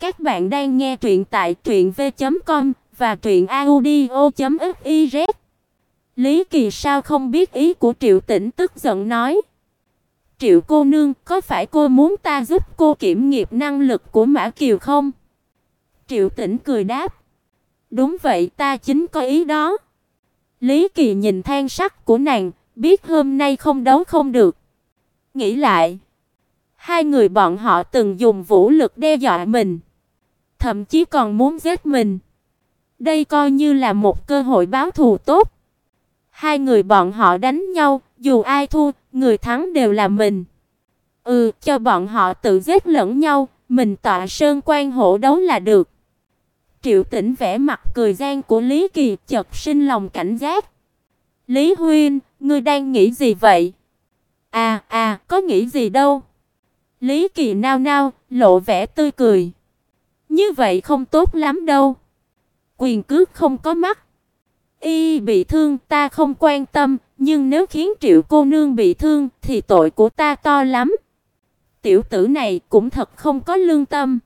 Các bạn đang nghe truyện tại truyệnv.com và truyệnaudio.fiz. Lý Kỳ sao không biết ý của Triệu Tĩnh tức giận nói: "Triệu cô nương, có phải cô muốn ta giúp cô kiểm nghiệm năng lực của Mã Kiều không?" Triệu Tĩnh cười đáp: "Đúng vậy, ta chính có ý đó." Lý Kỳ nhìn than sắc của nàng, biết hôm nay không đấu không được. Nghĩ lại, hai người bọn họ từng dùng vũ lực đe dọa mình, thậm chí còn muốn giết mình. Đây coi như là một cơ hội báo thù tốt. Hai người bọn họ đánh nhau, dù ai thua, người thắng đều là mình. Ừ, cho bọn họ tự giết lẫn nhau, mình tọa sơn quan hổ đấu là được. Triệu Tĩnh vẽ mặt cười gian của Lý Kỳ, chợt sinh lòng cảnh giác. "Lý huynh, ngươi đang nghĩ gì vậy?" "À, à, có nghĩ gì đâu." Lý Kỳ nao nao, lộ vẻ tươi cười. "Như vậy không tốt lắm đâu. Quyền cước không có mắt. Y bị thương ta không quan tâm, nhưng nếu khiến Triệu cô nương bị thương thì tội của ta to lắm." Tiểu tử này cũng thật không có lương tâm.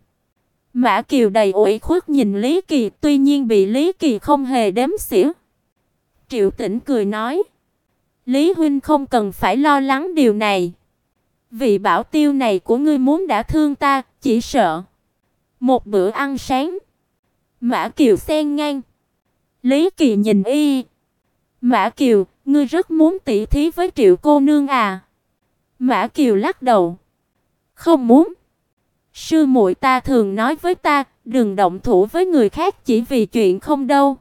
Mã Kiều đầy ủy khuất nhìn Lý Kỳ, tuy nhiên bị Lý Kỳ không hề đếm xỉa. Triệu Tĩnh cười nói: "Lý huynh không cần phải lo lắng điều này. Vị bảo tiêu này của ngươi muốn đã thương ta, chỉ sợ một bữa ăn sáng." Mã Kiều xen ngang. Lý Kỳ nhìn y. "Mã Kiều, ngươi rất muốn tỉ thí với Triệu cô nương à?" Mã Kiều lắc đầu. "Không muốn." Sư muội ta thường nói với ta, đừng động thủ với người khác chỉ vì chuyện không đâu,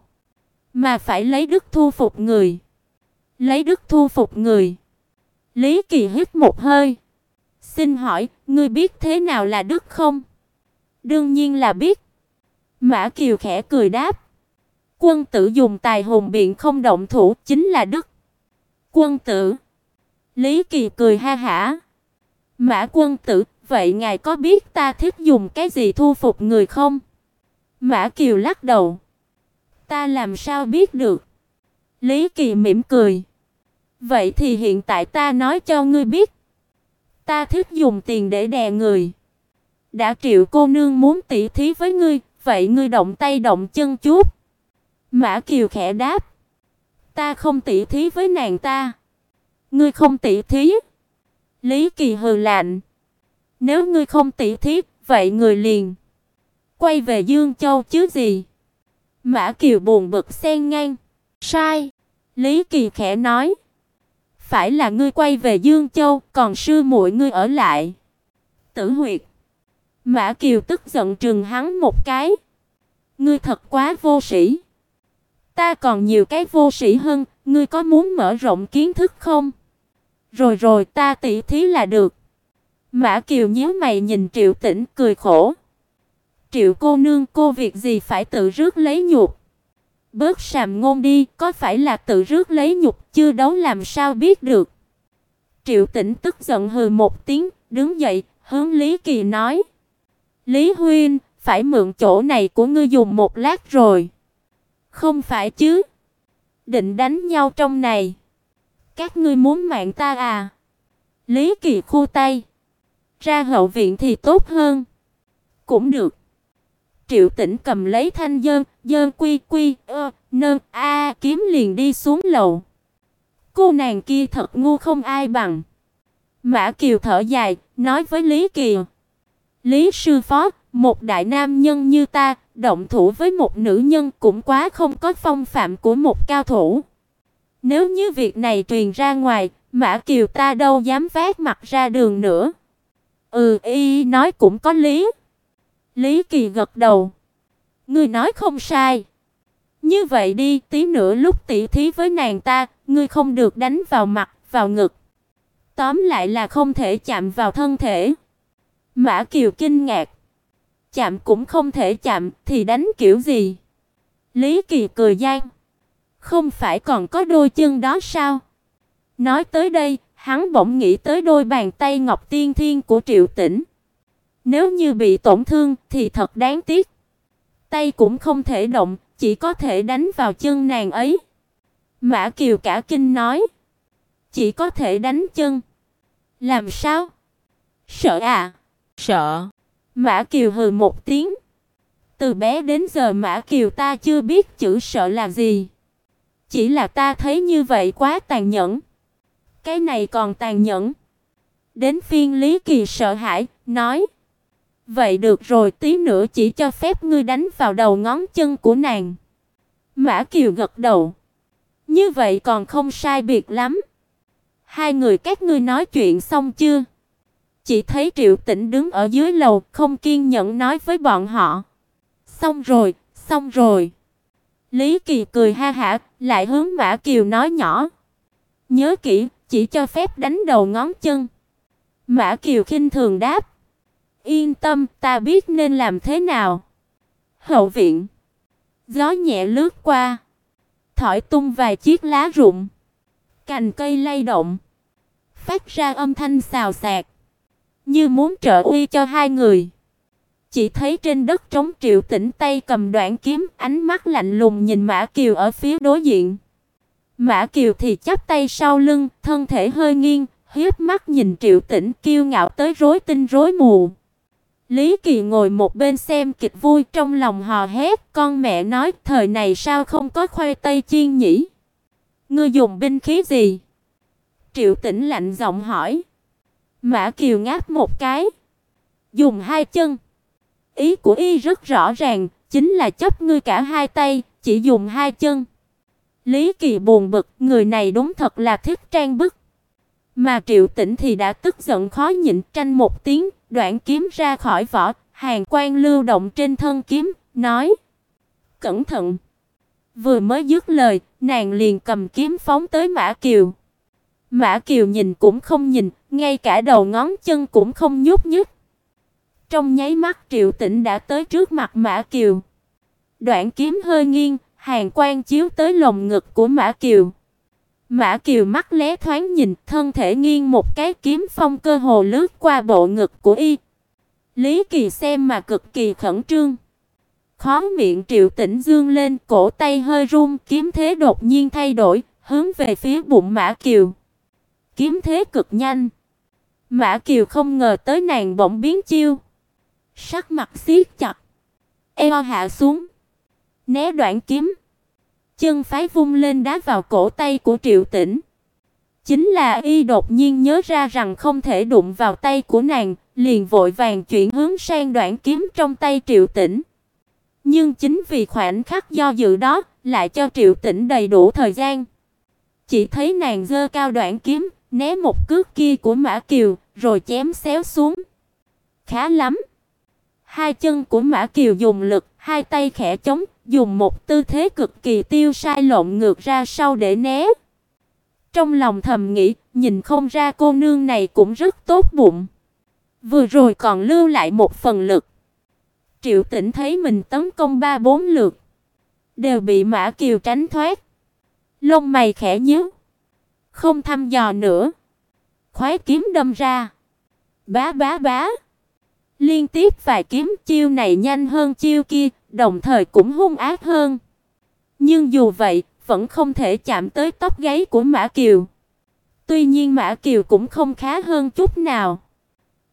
mà phải lấy đức thu phục người. Lấy đức thu phục người. Lý Kỳ hít một hơi. Xin hỏi, ngươi biết thế nào là đức không? Đương nhiên là biết. Mã Kiều khẽ cười đáp. Quân tử dùng tài hùng biện không động thủ chính là đức. Quân tử. Lý Kỳ cười ha hả. Mã quân tử, vậy ngài có biết ta thích dùng cái gì thu phục người không? Mã Kiều lắc đầu. Ta làm sao biết được? Lý Kỳ mỉm cười. Vậy thì hiện tại ta nói cho ngươi biết. Ta thích dùng tiền để đè người. Đã Triệu cô nương muốn tỉ thí với ngươi, vậy ngươi động tay động chân chút. Mã Kiều khẽ đáp. Ta không tỉ thí với nàng ta. Ngươi không tỉ thí? Lý Kỳ hừ lạnh. Nếu ngươi không tỉ thí, vậy người liền quay về Dương Châu chứ gì? Mã Kiều buồn bực xen ngang. Sai. Lý Kỳ khẽ nói. Phải là ngươi quay về Dương Châu, còn sư muội ngươi ở lại. Tử Huyệt. Mã Kiều tức giận trừng hắn một cái. Ngươi thật quá vô sĩ. Ta còn nhiều cái vô sĩ hơn, ngươi có muốn mở rộng kiến thức không? Rồi rồi, ta tỉ thí là được. Mã Kiều nhíu mày nhìn Triệu Tĩnh cười khổ. Triệu cô nương cô việc gì phải tự rước lấy nhục? Bớt sàm ngôn đi, có phải là tự rước lấy nhục chưa đấu làm sao biết được? Triệu Tĩnh tức giận hừ một tiếng, đứng dậy, hướng Lý Kỳ nói: "Lý huynh, phải mượn chỗ này của ngươi dùng một lát rồi." "Không phải chứ? Định đánh nhau trong này. Các ngươi muốn mạng ta à?" Lý Kỳ khu tay. Ra hậu viện thì tốt hơn. Cũng được. Triệu Tĩnh cầm lấy thanh dơn, dơn quy quy, ơ, nơn, a kiếm liền đi xuống lầu. Cô nàng kia thật ngu không ai bằng. Mã Kiều thở dài, nói với Lý Kiều. Lý sư phó, một đại nam nhân như ta, động thủ với một nữ nhân cũng quá không có phong phạm của một cao thủ. Nếu như việc này truyền ra ngoài, Mã Kiều ta đâu dám vác mặt ra đường nữa. Ừ, y nói cũng có lý. Lý Kỳ gật đầu. Ngươi nói không sai. Như vậy đi, tí nữa lúc tỉ thí với nàng ta, ngươi không được đánh vào mặt, vào ngực. Tóm lại là không thể chạm vào thân thể. Mã Kiều kinh ngạc. Chạm cũng không thể chạm thì đánh kiểu gì? Lý Kỳ cười gian. Không phải còn có đôi chân đó sao? Nói tới đây, hắn bỗng nghĩ tới đôi bàn tay ngọc tiên thiên của Triệu Tĩnh. Nếu như bị tổn thương thì thật đáng tiếc. Tay cũng không thể động, chỉ có thể đánh vào chân nàng ấy. Mã Kiều cả kinh nói, chỉ có thể đánh chân. Làm sao? Sợ à? Sợ. Mã Kiều hừ một tiếng. Từ bé đến giờ Mã Kiều ta chưa biết chữ sợ là gì. Chỉ là ta thấy như vậy quá tàn nhẫn. Cái này còn tàn nhẫn. Đến phiên Lý Kỳ sợ hãi, nói: "Vậy được rồi, tí nữa chỉ cho phép ngươi đánh vào đầu ngón chân của nàng." Mã Kiều gật đầu. "Như vậy còn không sai biệt lắm. Hai người các ngươi nói chuyện xong chưa?" Chỉ thấy Triệu Tĩnh đứng ở dưới lầu, không kiên nhẫn nói với bọn họ. "Xong rồi, xong rồi." Lý Kỳ cười ha hả, lại hướng Mã Kiều nói nhỏ: "Nhớ kỹ, chỉ cho phép đánh đầu ngón chân." Mã Kiều khinh thường đáp: "Yên tâm, ta biết nên làm thế nào." Hậu viện. Gió nhẹ lướt qua, thổi tung vài chiếc lá rụng, cành cây lay động, phát ra âm thanh xào xạc, như muốn trợ uy cho hai người. Chỉ thấy trên đất trống Triệu Tĩnh tay cầm đoạn kiếm, ánh mắt lạnh lùng nhìn Mã Kiều ở phía đối diện. Mã Kiều thì chắp tay sau lưng, thân thể hơi nghiêng, hiếp mắt nhìn Triệu Tĩnh kiêu ngạo tới rối tinh rối mù. Lý Kỳ ngồi một bên xem kịch vui trong lòng hò hét, con mẹ nói thời này sao không có khoai tây chiên nhỉ? Ngươi dùng binh khí gì? Triệu Tĩnh lạnh giọng hỏi. Mã Kiều ngáp một cái, dùng hai chân. Ý của y rất rõ ràng, chính là chấp ngươi cả hai tay, chỉ dùng hai chân. Lý Kỳ buồn bực, người này đúng thật là thích trang bức. Mà Triệu Tĩnh thì đã tức giận khó nhịn, tranh một tiếng, đoạn kiếm ra khỏi vỏ, hàng quang lưu động trên thân kiếm, nói: "Cẩn thận." Vừa mới dứt lời, nàng liền cầm kiếm phóng tới Mã Kiều. Mã Kiều nhìn cũng không nhìn, ngay cả đầu ngón chân cũng không nhúc nhích. Trong nháy mắt Triệu Tĩnh đã tới trước mặt Mã Kiều. Đoạn kiếm hơi nghiêng, hàng quang chiếu tới lồng ngực của Mã Kiều. Mã Kiều mắt lé thoáng nhìn, thân thể nghiêng một cái kiếm phong cơ hồ lướt qua bộ ngực của y. Lý Kỳ xem mà cực kỳ khẩn trương. Khóe miệng Triệu Tĩnh dương lên, cổ tay hơi run, kiếm thế đột nhiên thay đổi, hướng về phía bụng Mã Kiều. Kiếm thế cực nhanh. Mã Kiều không ngờ tới nàng bỗng biến chiêu. Sắc mặt siết chặt, eo hạ xuống, né đoạn kiếm chân phái vung lên đá vào cổ tay của Triệu Tĩnh. Chính là y đột nhiên nhớ ra rằng không thể đụng vào tay của nàng, liền vội vàng chuyển hướng sang đoạn kiếm trong tay Triệu Tĩnh. Nhưng chính vì khoảnh khắc do dự đó, lại cho Triệu Tĩnh đầy đủ thời gian. Chỉ thấy nàng giơ cao đoạn kiếm, né một cước kia của Mã Kiều, rồi chém xéo xuống. Khá lắm. Hai chân của Mã Kiều dùng lực, hai tay khẽ chống, dùng một tư thế cực kỳ tiêu sai lộn ngược ra sau để né. Trong lòng thầm nghĩ, nhìn không ra cô nương này cũng rất tốt bụng. Vừa rồi còn lưu lại một phần lực. Triệu Tĩnh thấy mình tấn công ba bốn lượt, đều bị Mã Kiều tránh thoát. Lông mày khẽ nhíu, không thăm dò nữa. Khoái kiếm đâm ra. Bá bá bá. Liên tiếp vài kiếm chiêu này nhanh hơn chiêu kia, đồng thời cũng hung ác hơn. Nhưng dù vậy, vẫn không thể chạm tới tóc gáy của Mã Kiều. Tuy nhiên Mã Kiều cũng không khá hơn chút nào.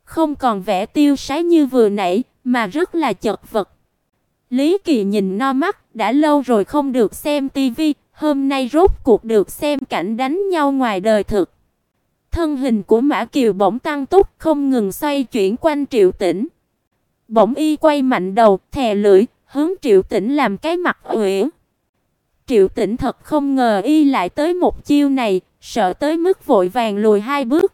Không còn vẻ tiêu sái như vừa nãy, mà rất là chật vật. Lý Kỳ nhìn no mắt, đã lâu rồi không được xem tivi, hôm nay rốt cuộc được xem cảnh đánh nhau ngoài đời thực. Thân hình của Mã Kiều bỗng tăng tốc, không ngừng xoay chuyển quanh Triệu Tĩnh. Bỗng y quay mạnh đầu, thè lưỡi, hướng Triệu Tĩnh làm cái mặt uể. Triệu Tĩnh thật không ngờ y lại tới một chiêu này, sợ tới mức vội vàng lùi hai bước.